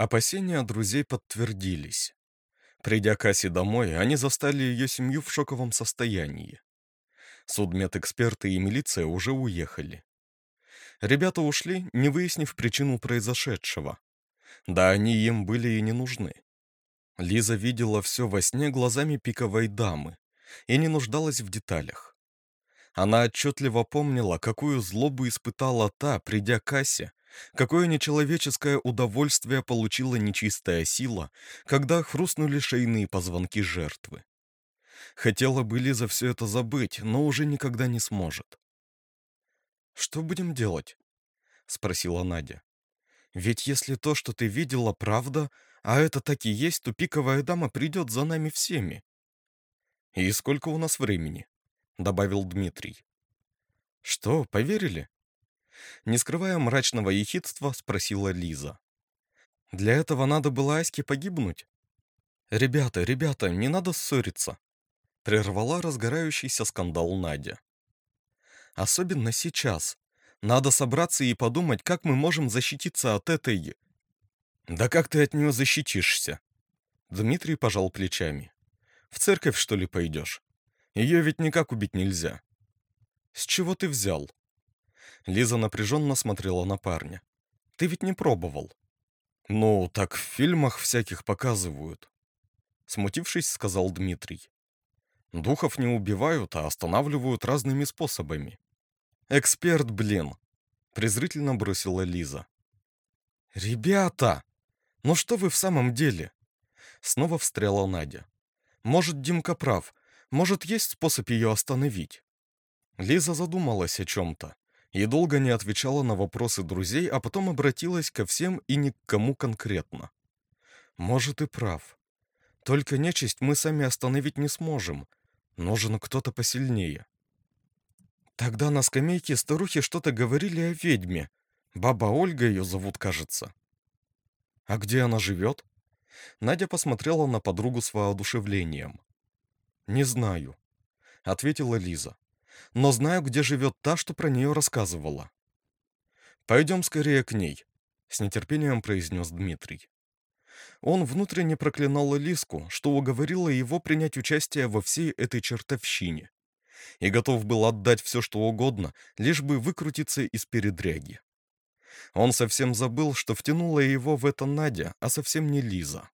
Опасения друзей подтвердились. Придя к Асе домой, они застали ее семью в шоковом состоянии. Судмедэксперты и милиция уже уехали. Ребята ушли, не выяснив причину произошедшего. Да они им были и не нужны. Лиза видела все во сне глазами пиковой дамы и не нуждалась в деталях. Она отчетливо помнила, какую злобу испытала та, придя к Асе, какое нечеловеческое удовольствие получила нечистая сила, когда хрустнули шейные позвонки жертвы. Хотела бы Лиза все это забыть, но уже никогда не сможет. «Что будем делать?» — спросила Надя. «Ведь если то, что ты видела, правда, а это так и есть, то пиковая дама придет за нами всеми». «И сколько у нас времени?» — добавил Дмитрий. «Что, поверили?» Не скрывая мрачного ехидства, спросила Лиза. «Для этого надо было Аське погибнуть?» «Ребята, ребята, не надо ссориться!» Прервала разгорающийся скандал Надя. «Особенно сейчас. Надо собраться и подумать, как мы можем защититься от этой...» «Да как ты от нее защитишься?» Дмитрий пожал плечами. «В церковь, что ли, пойдешь? Ее ведь никак убить нельзя». «С чего ты взял?» Лиза напряженно смотрела на парня. «Ты ведь не пробовал?» «Ну, так в фильмах всяких показывают», — смутившись, сказал Дмитрий. «Духов не убивают, а останавливают разными способами». «Эксперт, блин!» — презрительно бросила Лиза. «Ребята! Ну что вы в самом деле?» Снова встряла Надя. «Может, Димка прав. Может, есть способ ее остановить?» Лиза задумалась о чем-то и долго не отвечала на вопросы друзей, а потом обратилась ко всем и ни к кому конкретно. «Может, и прав. Только нечисть мы сами остановить не сможем. Нужен кто-то посильнее». Тогда на скамейке старухи что-то говорили о ведьме. Баба Ольга ее зовут, кажется. А где она живет? Надя посмотрела на подругу с воодушевлением. «Не знаю», — ответила Лиза но знаю, где живет та, что про нее рассказывала. «Пойдем скорее к ней», — с нетерпением произнес Дмитрий. Он внутренне проклинал Лиску, что уговорила его принять участие во всей этой чертовщине, и готов был отдать все, что угодно, лишь бы выкрутиться из передряги. Он совсем забыл, что втянула его в это Надя, а совсем не Лиза.